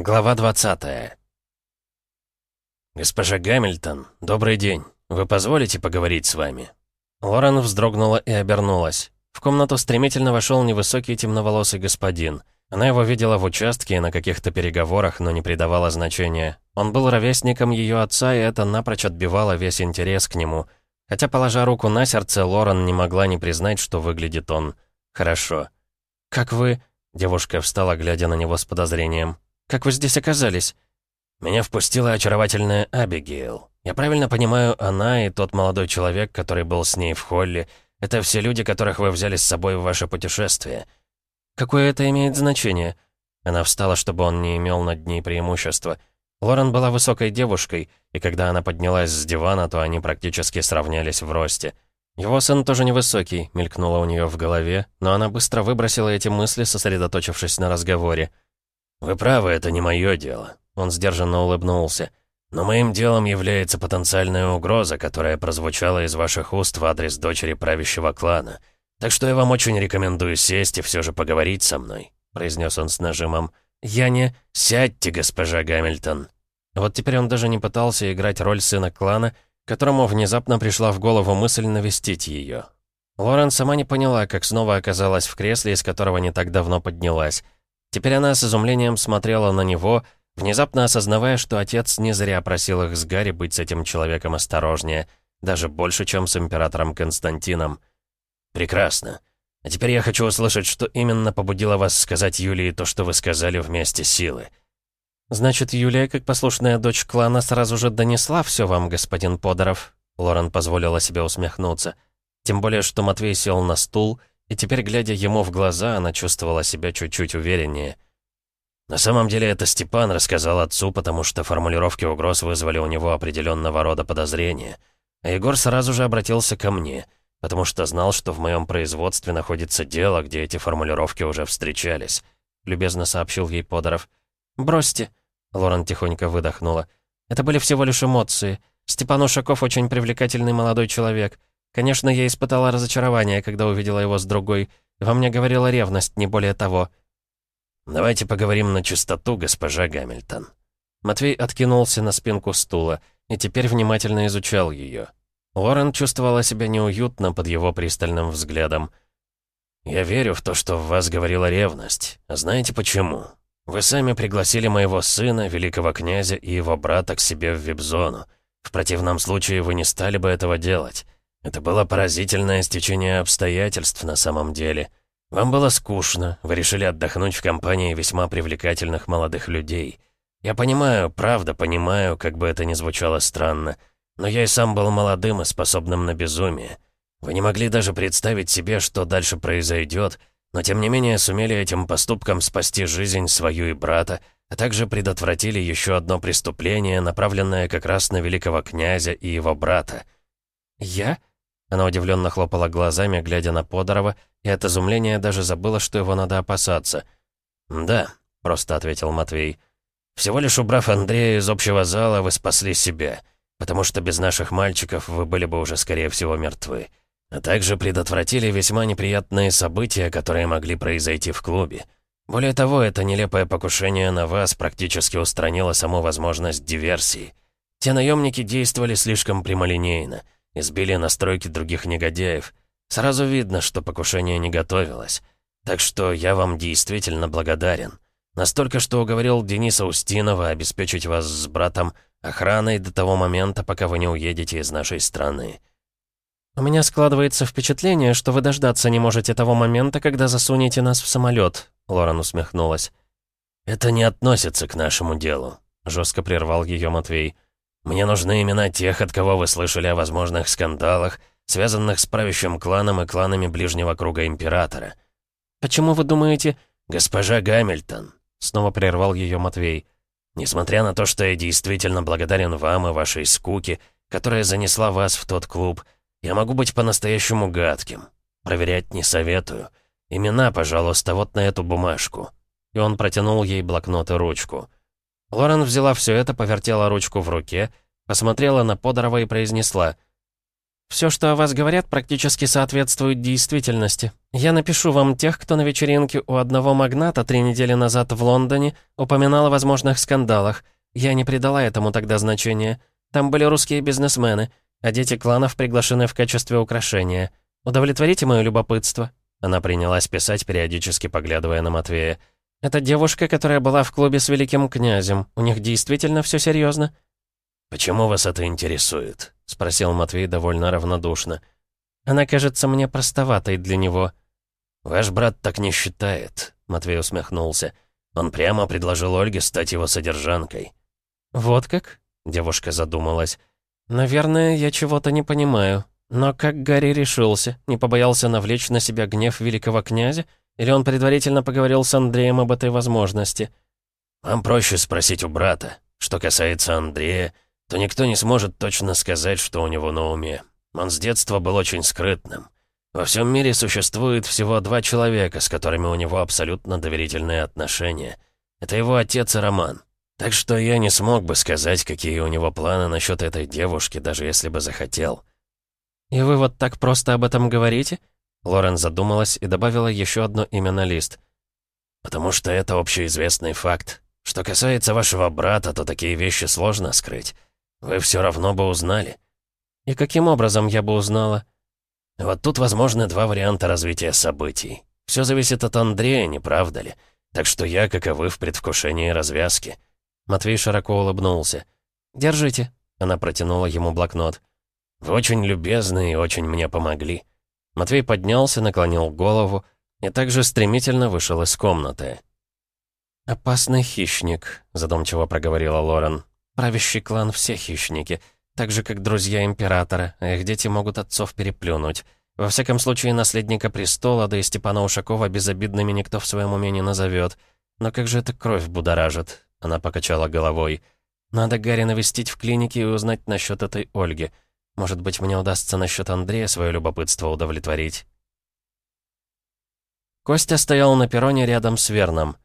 Глава 20 «Госпожа Гамильтон, добрый день. Вы позволите поговорить с вами?» Лорен вздрогнула и обернулась. В комнату стремительно вошел невысокий темноволосый господин. Она его видела в участке и на каких-то переговорах, но не придавала значения. Он был ровесником ее отца, и это напрочь отбивало весь интерес к нему. Хотя, положа руку на сердце, Лорен не могла не признать, что выглядит он хорошо. «Как вы...» — девушка встала, глядя на него с подозрением. Как вы здесь оказались?» «Меня впустила очаровательная Абигейл. Я правильно понимаю, она и тот молодой человек, который был с ней в холле, это все люди, которых вы взяли с собой в ваше путешествие». «Какое это имеет значение?» Она встала, чтобы он не имел над ней преимущества. Лорен была высокой девушкой, и когда она поднялась с дивана, то они практически сравнялись в росте. Его сын тоже невысокий, мелькнуло у нее в голове, но она быстро выбросила эти мысли, сосредоточившись на разговоре. «Вы правы, это не мое дело», — он сдержанно улыбнулся. «Но моим делом является потенциальная угроза, которая прозвучала из ваших уст в адрес дочери правящего клана. Так что я вам очень рекомендую сесть и все же поговорить со мной», — произнес он с нажимом. «Я не... Сядьте, госпожа Гамильтон». Вот теперь он даже не пытался играть роль сына клана, которому внезапно пришла в голову мысль навестить ее. Лорен сама не поняла, как снова оказалась в кресле, из которого не так давно поднялась. Теперь она с изумлением смотрела на него, внезапно осознавая, что отец не зря просил их с Гарри быть с этим человеком осторожнее, даже больше, чем с императором Константином. «Прекрасно. А теперь я хочу услышать, что именно побудило вас сказать Юлии то, что вы сказали вместе силы». «Значит, Юлия, как послушная дочь клана, сразу же донесла все вам, господин Подоров?» Лорен позволила себе усмехнуться. Тем более, что Матвей сел на стул и теперь, глядя ему в глаза, она чувствовала себя чуть-чуть увереннее. На самом деле это Степан рассказал отцу, потому что формулировки угроз вызвали у него определенного рода подозрения. А Егор сразу же обратился ко мне, потому что знал, что в моем производстве находится дело, где эти формулировки уже встречались. Любезно сообщил ей Подоров. «Бросьте», — Лорен тихонько выдохнула. «Это были всего лишь эмоции. Степан Ушаков очень привлекательный молодой человек. Конечно, я испытала разочарование, когда увидела его с другой. Во мне говорила ревность, не более того. «Давайте поговорим на чистоту, госпожа Гамильтон». Матвей откинулся на спинку стула и теперь внимательно изучал ее. Лорен чувствовала себя неуютно под его пристальным взглядом. «Я верю в то, что в вас говорила ревность. А знаете почему? Вы сами пригласили моего сына, великого князя и его брата к себе в вип-зону. В противном случае вы не стали бы этого делать. Это было поразительное стечение обстоятельств на самом деле. Вам было скучно, вы решили отдохнуть в компании весьма привлекательных молодых людей. Я понимаю, правда понимаю, как бы это ни звучало странно, но я и сам был молодым и способным на безумие. Вы не могли даже представить себе, что дальше произойдет, но тем не менее сумели этим поступком спасти жизнь свою и брата, а также предотвратили еще одно преступление, направленное как раз на великого князя и его брата. «Я?» Она удивленно хлопала глазами, глядя на Подорова, и от изумления даже забыла, что его надо опасаться. «Да», — просто ответил Матвей. «Всего лишь убрав Андрея из общего зала, вы спасли себя, потому что без наших мальчиков вы были бы уже, скорее всего, мертвы. А также предотвратили весьма неприятные события, которые могли произойти в клубе. Более того, это нелепое покушение на вас практически устранило саму возможность диверсии. Те наемники действовали слишком прямолинейно» избили настройки других негодяев. Сразу видно, что покушение не готовилось. Так что я вам действительно благодарен. Настолько, что уговорил Дениса Устинова обеспечить вас с братом охраной до того момента, пока вы не уедете из нашей страны. «У меня складывается впечатление, что вы дождаться не можете того момента, когда засунете нас в самолет», — Лорен усмехнулась. «Это не относится к нашему делу», — жестко прервал ее Матвей. Мне нужны имена тех, от кого вы слышали о возможных скандалах, связанных с правящим кланом и кланами ближнего круга Императора. Почему вы думаете... Госпожа Гамильтон, снова прервал ее Матвей. Несмотря на то, что я действительно благодарен вам и вашей скуке, которая занесла вас в тот клуб, я могу быть по-настоящему гадким. Проверять не советую. Имена, пожалуйста, вот на эту бумажку. И он протянул ей блокнот и ручку. Лорен взяла все это, повертела ручку в руке, посмотрела на Подорова и произнесла. Все, что о вас говорят, практически соответствует действительности. Я напишу вам тех, кто на вечеринке у одного магната три недели назад в Лондоне упоминал о возможных скандалах. Я не придала этому тогда значения. Там были русские бизнесмены, а дети кланов приглашены в качестве украшения. Удовлетворите мое любопытство». Она принялась писать, периодически поглядывая на Матвея. «Это девушка, которая была в клубе с великим князем. У них действительно все серьезно?» «Почему вас это интересует?» — спросил Матвей довольно равнодушно. «Она кажется мне простоватой для него». «Ваш брат так не считает», — Матвей усмехнулся. «Он прямо предложил Ольге стать его содержанкой». «Вот как?» — девушка задумалась. «Наверное, я чего-то не понимаю. Но как Гарри решился? Не побоялся навлечь на себя гнев великого князя? Или он предварительно поговорил с Андреем об этой возможности?» «Вам проще спросить у брата. Что касается Андрея, то никто не сможет точно сказать, что у него на уме. Он с детства был очень скрытным. Во всем мире существует всего два человека, с которыми у него абсолютно доверительные отношения. Это его отец и Роман. Так что я не смог бы сказать, какие у него планы насчет этой девушки, даже если бы захотел. «И вы вот так просто об этом говорите?» Лорен задумалась и добавила еще одно имя на лист. «Потому что это общеизвестный факт. Что касается вашего брата, то такие вещи сложно скрыть. Вы все равно бы узнали». «И каким образом я бы узнала?» «Вот тут возможны два варианта развития событий. Все зависит от Андрея, не правда ли? Так что я, как и вы, в предвкушении развязки». Матвей широко улыбнулся. «Держите». Она протянула ему блокнот. «Вы очень любезны и очень мне помогли». Матвей поднялся, наклонил голову и также стремительно вышел из комнаты. «Опасный хищник», — задумчиво проговорила Лорен. Правящий клан все хищники, так же, как друзья императора, а их дети могут отцов переплюнуть. Во всяком случае, наследника престола, да и Степана Ушакова безобидными никто в своем уме не назовет. Но как же эта кровь будоражит? Она покачала головой. Надо Гарри навестить в клинике и узнать насчет этой Ольги. Может быть, мне удастся насчет Андрея свое любопытство удовлетворить. Костя стоял на перроне рядом с Верном.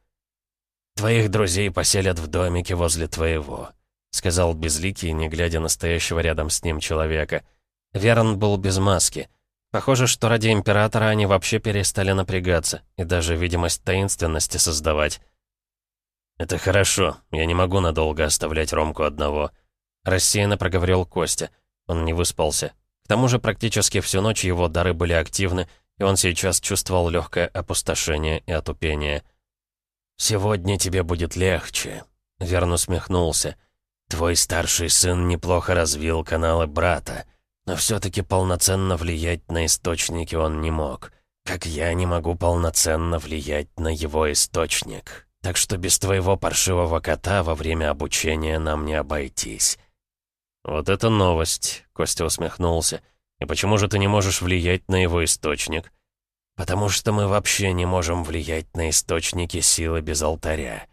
«Твоих друзей поселят в домике возле твоего. — сказал Безликий, не глядя на стоящего рядом с ним человека. Верн был без маски. Похоже, что ради Императора они вообще перестали напрягаться и даже видимость таинственности создавать. «Это хорошо. Я не могу надолго оставлять Ромку одного», — рассеянно проговорил Костя. Он не выспался. К тому же практически всю ночь его дары были активны, и он сейчас чувствовал легкое опустошение и отупение. «Сегодня тебе будет легче», — Верн усмехнулся. Твой старший сын неплохо развил каналы брата, но все-таки полноценно влиять на источники он не мог, как я не могу полноценно влиять на его источник. Так что без твоего паршивого кота во время обучения нам не обойтись». «Вот это новость», — Костя усмехнулся. «И почему же ты не можешь влиять на его источник?» «Потому что мы вообще не можем влиять на источники силы без алтаря».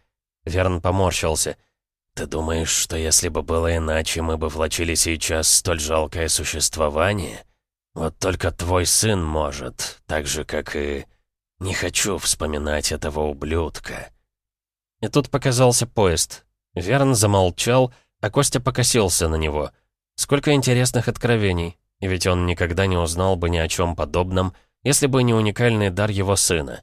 Верн поморщился — «Ты думаешь, что если бы было иначе, мы бы влачили сейчас столь жалкое существование? Вот только твой сын может, так же, как и... Не хочу вспоминать этого ублюдка». И тут показался поезд. Верн замолчал, а Костя покосился на него. Сколько интересных откровений, и ведь он никогда не узнал бы ни о чем подобном, если бы не уникальный дар его сына.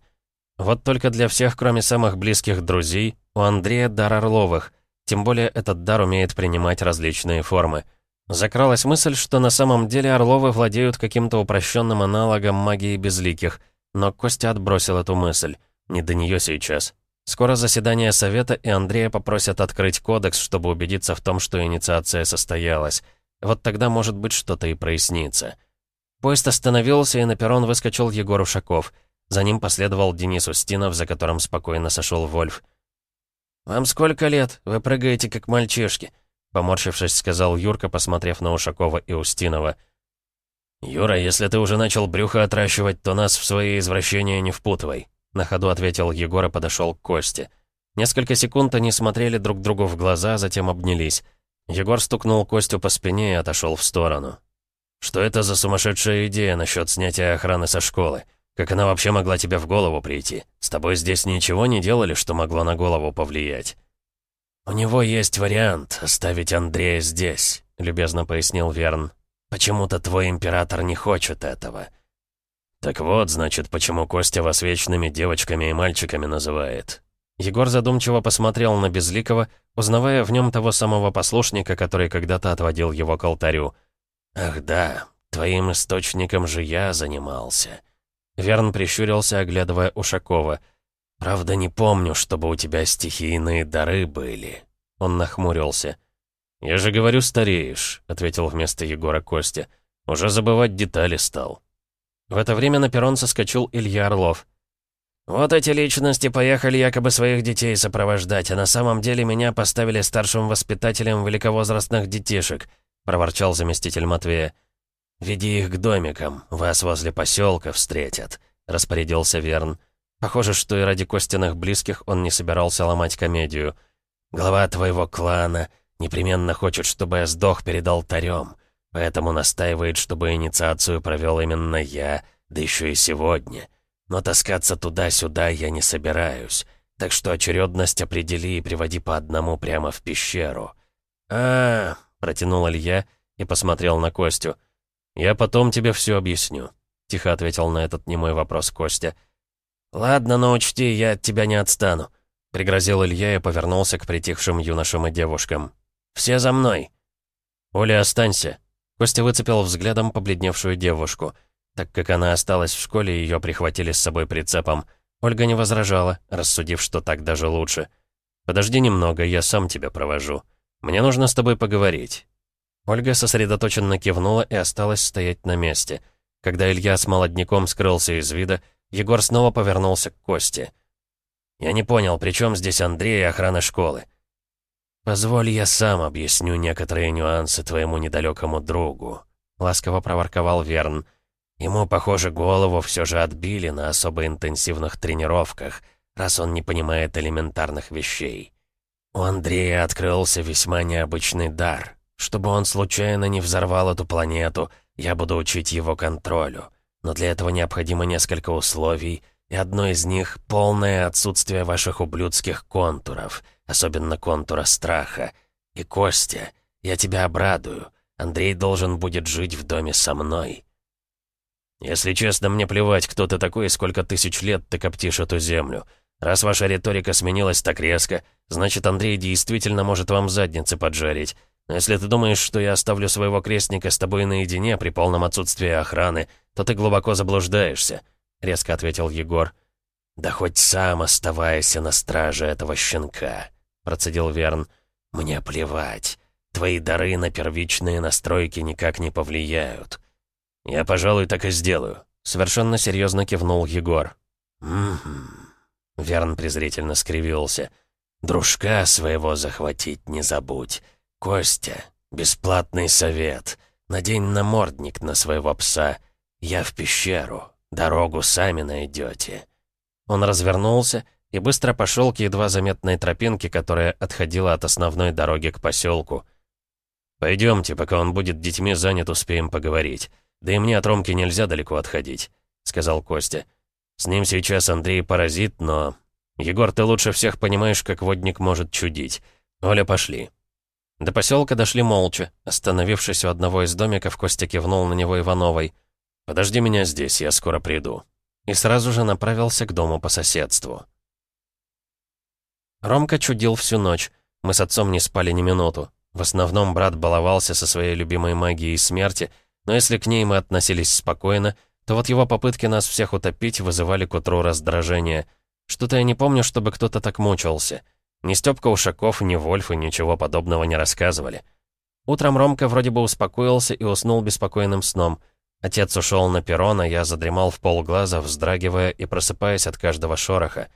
Вот только для всех, кроме самых близких друзей, у Андрея дар Орловых, тем более этот дар умеет принимать различные формы. Закралась мысль, что на самом деле Орловы владеют каким-то упрощенным аналогом магии безликих, но Костя отбросил эту мысль. Не до нее сейчас. Скоро заседание совета, и Андрея попросят открыть кодекс, чтобы убедиться в том, что инициация состоялась. Вот тогда, может быть, что-то и прояснится. Поезд остановился, и на перрон выскочил Егор Ушаков. За ним последовал Денис Устинов, за которым спокойно сошел Вольф. «Вам сколько лет? Вы прыгаете, как мальчишки», — поморщившись, сказал Юрка, посмотрев на Ушакова и Устинова. «Юра, если ты уже начал брюхо отращивать, то нас в свои извращения не впутывай», — на ходу ответил Егор и подошел к Косте. Несколько секунд они смотрели друг другу в глаза, затем обнялись. Егор стукнул Костю по спине и отошел в сторону. «Что это за сумасшедшая идея насчет снятия охраны со школы? Как она вообще могла тебе в голову прийти? С тобой здесь ничего не делали, что могло на голову повлиять?» «У него есть вариант оставить Андрея здесь», — любезно пояснил Верн. Почему-то твой император не хочет этого». «Так вот, значит, почему Костя вас вечными девочками и мальчиками называет». Егор задумчиво посмотрел на Безликого, узнавая в нем того самого послушника, который когда-то отводил его к алтарю. «Ах да, твоим источником же я занимался». Верн прищурился, оглядывая Ушакова. «Правда, не помню, чтобы у тебя стихийные дары были». Он нахмурился. «Я же говорю, стареешь», — ответил вместо Егора Костя. «Уже забывать детали стал». В это время на перрон соскочил Илья Орлов. «Вот эти личности поехали якобы своих детей сопровождать, а на самом деле меня поставили старшим воспитателем великовозрастных детишек», — проворчал заместитель Матвея. «Веди их к домикам, вас возле поселка встретят», — распорядился Верн. Похоже, что и ради Костиных близких он не собирался ломать комедию. «Глава твоего клана непременно хочет, чтобы я сдох перед алтарем, поэтому настаивает, чтобы инициацию провел именно я, да еще и сегодня. Но таскаться туда-сюда я не собираюсь, так что очередность определи и приводи по одному прямо в пещеру». «А, -а, -а протянул Илья и посмотрел на Костю. «Я потом тебе все объясню», — тихо ответил на этот немой вопрос Костя. «Ладно, но учти, я от тебя не отстану», — пригрозил Илья и повернулся к притихшим юношам и девушкам. «Все за мной!» «Оля, останься!» Костя выцепил взглядом побледневшую девушку. Так как она осталась в школе, ее прихватили с собой прицепом. Ольга не возражала, рассудив, что так даже лучше. «Подожди немного, я сам тебя провожу. Мне нужно с тобой поговорить. Ольга сосредоточенно кивнула и осталась стоять на месте. Когда Илья с молодняком скрылся из вида, Егор снова повернулся к Косте. «Я не понял, при чем здесь Андрей и охрана школы?» «Позволь, я сам объясню некоторые нюансы твоему недалекому другу», — ласково проворковал Верн. «Ему, похоже, голову все же отбили на особо интенсивных тренировках, раз он не понимает элементарных вещей. У Андрея открылся весьма необычный дар — чтобы он случайно не взорвал эту планету, я буду учить его контролю. Но для этого необходимо несколько условий, и одно из них — полное отсутствие ваших ублюдских контуров, особенно контура страха. И, Костя, я тебя обрадую. Андрей должен будет жить в доме со мной. Если честно, мне плевать, кто ты такой и сколько тысяч лет ты коптишь эту землю. Раз ваша риторика сменилась так резко, значит, Андрей действительно может вам задницы поджарить. Но если ты думаешь, что я оставлю своего крестника с тобой наедине при полном отсутствии охраны, то ты глубоко заблуждаешься», — резко ответил Егор. «Да хоть сам оставайся на страже этого щенка», — процедил Верн. «Мне плевать. Твои дары на первичные настройки никак не повлияют». «Я, пожалуй, так и сделаю», — совершенно серьезно кивнул Егор. «Угу». Верн презрительно скривился. «Дружка своего захватить не забудь. «Костя, бесплатный совет. Надень намордник на своего пса. Я в пещеру. Дорогу сами найдете». Он развернулся и быстро пошел к едва заметной тропинке, которая отходила от основной дороги к поселку. «Пойдемте, пока он будет детьми занят, успеем поговорить. Да и мне от Ромки нельзя далеко отходить», — сказал Костя. «С ним сейчас Андрей паразит, но... Егор, ты лучше всех понимаешь, как водник может чудить. Оля, пошли». До поселка дошли молча. Остановившись у одного из домиков, Костя кивнул на него Ивановой. «Подожди меня здесь, я скоро приду». И сразу же направился к дому по соседству. Ромка чудил всю ночь. Мы с отцом не спали ни минуту. В основном брат баловался со своей любимой магией смерти, но если к ней мы относились спокойно, то вот его попытки нас всех утопить вызывали к утру раздражение. Что-то я не помню, чтобы кто-то так мучился. Ни Стёпка Ушаков, ни Вольф и ничего подобного не рассказывали. Утром Ромка вроде бы успокоился и уснул беспокойным сном. Отец ушел на перрон, а я задремал в полглаза, вздрагивая и просыпаясь от каждого шороха.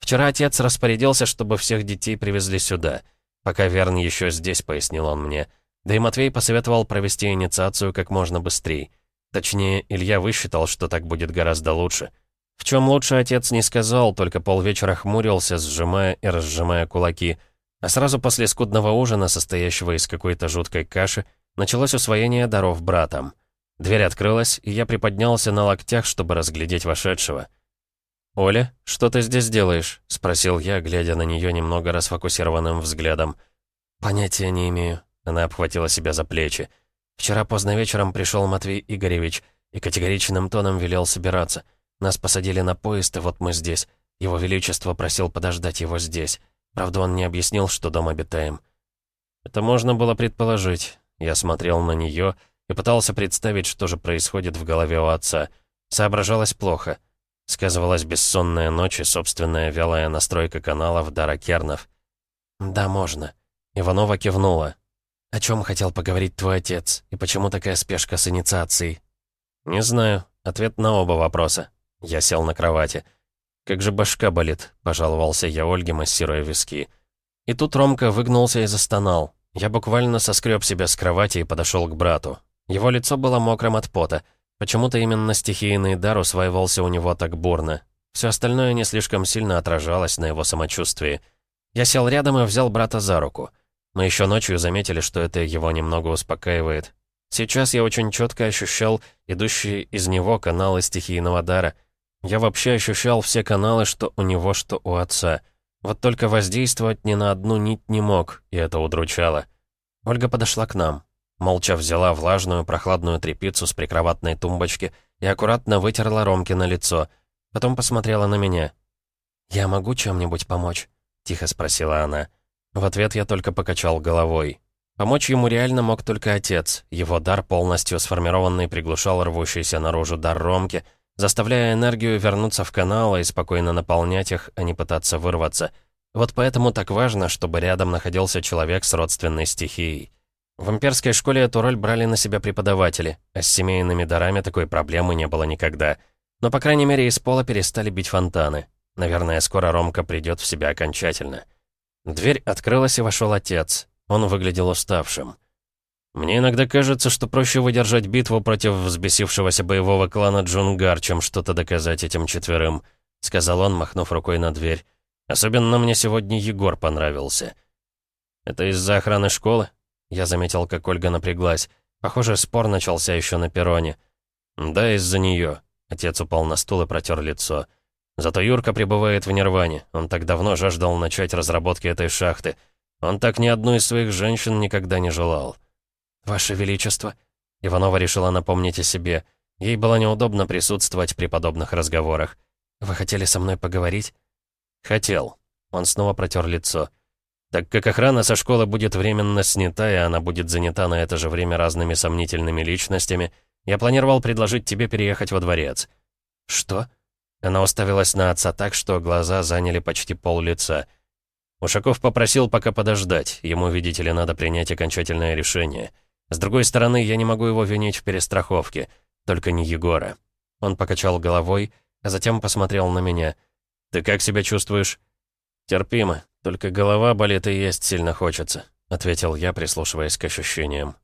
Вчера отец распорядился, чтобы всех детей привезли сюда. Пока Верн еще здесь, пояснил он мне. Да и Матвей посоветовал провести инициацию как можно быстрее. Точнее, Илья высчитал, что так будет гораздо лучше. В чем лучше отец не сказал, только полвечера хмурился, сжимая и разжимая кулаки. А сразу после скудного ужина, состоящего из какой-то жуткой каши, началось усвоение даров братом. Дверь открылась, и я приподнялся на локтях, чтобы разглядеть вошедшего. «Оля, что ты здесь делаешь?» — спросил я, глядя на нее немного расфокусированным взглядом. «Понятия не имею». Она обхватила себя за плечи. Вчера поздно вечером пришел Матвей Игоревич и категоричным тоном велел собираться. Нас посадили на поезд, и вот мы здесь. Его Величество просил подождать его здесь. Правда, он не объяснил, что дом обитаем. Это можно было предположить. Я смотрел на нее и пытался представить, что же происходит в голове у отца. Соображалось плохо. Сказывалась бессонная ночь и собственная вялая настройка каналов Дара Кернов. «Да, можно». Иванова кивнула. «О чем хотел поговорить твой отец? И почему такая спешка с инициацией?» «Не знаю. Ответ на оба вопроса». Я сел на кровати. «Как же башка болит», — пожаловался я Ольге, массируя виски. И тут Ромка выгнулся и застонал. Я буквально соскреб себя с кровати и подошел к брату. Его лицо было мокрым от пота. Почему-то именно стихийный дар усваивался у него так бурно. Все остальное не слишком сильно отражалось на его самочувствии. Я сел рядом и взял брата за руку. Мы еще ночью заметили, что это его немного успокаивает. Сейчас я очень четко ощущал идущие из него каналы стихийного дара. Я вообще ощущал все каналы, что у него, что у отца. Вот только воздействовать ни на одну нить не мог, и это удручало. Ольга подошла к нам. Молча взяла влажную, прохладную тряпицу с прикроватной тумбочки и аккуратно вытерла Ромки на лицо. Потом посмотрела на меня. «Я могу чем-нибудь помочь?» — тихо спросила она. В ответ я только покачал головой. Помочь ему реально мог только отец. Его дар, полностью сформированный, приглушал рвущийся наружу дар Ромки, заставляя энергию вернуться в каналы и спокойно наполнять их, а не пытаться вырваться. Вот поэтому так важно, чтобы рядом находился человек с родственной стихией. В имперской школе эту роль брали на себя преподаватели, а с семейными дарами такой проблемы не было никогда. Но, по крайней мере, из пола перестали бить фонтаны. Наверное, скоро Ромка придет в себя окончательно. Дверь открылась, и вошел отец. Он выглядел уставшим. «Мне иногда кажется, что проще выдержать битву против взбесившегося боевого клана Джунгар, чем что-то доказать этим четверым», — сказал он, махнув рукой на дверь. «Особенно мне сегодня Егор понравился». «Это из-за охраны школы?» Я заметил, как Ольга напряглась. Похоже, спор начался еще на перроне. «Да, из-за нее. Отец упал на стул и протер лицо. «Зато Юрка пребывает в нирване. Он так давно жаждал начать разработки этой шахты. Он так ни одну из своих женщин никогда не желал». «Ваше Величество!» Иванова решила напомнить о себе. Ей было неудобно присутствовать при подобных разговорах. «Вы хотели со мной поговорить?» «Хотел». Он снова протер лицо. Так как охрана со школы будет временно снята, и она будет занята на это же время разными сомнительными личностями, я планировал предложить тебе переехать во дворец». «Что?» Она уставилась на отца так, что глаза заняли почти пол лица. Ушаков попросил пока подождать, ему, видите ли, надо принять окончательное решение. С другой стороны, я не могу его винить в перестраховке, только не Егора. Он покачал головой, а затем посмотрел на меня. «Ты как себя чувствуешь?» «Терпимо. Только голова болит и есть сильно хочется», — ответил я, прислушиваясь к ощущениям.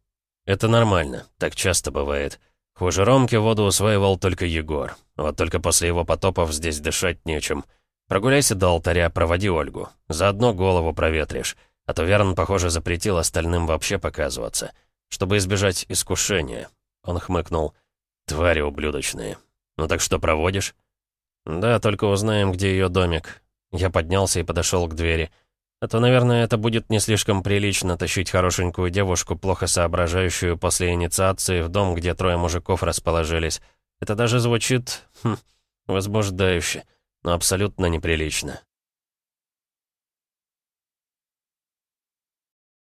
«Это нормально. Так часто бывает. Хуже Ромки воду усваивал только Егор. Вот только после его потопов здесь дышать нечем. Прогуляйся до алтаря, проводи Ольгу. Заодно голову проветришь. А то Верн, похоже, запретил остальным вообще показываться. Чтобы избежать искушения». Он хмыкнул. «Твари ублюдочные. Ну так что, проводишь?» «Да, только узнаем, где ее домик. Я поднялся и подошел к двери. А то, наверное, это будет не слишком прилично тащить хорошенькую девушку, плохо соображающую после инициации, в дом, где трое мужиков расположились. Это даже звучит... Хм, возбуждающе, но абсолютно неприлично.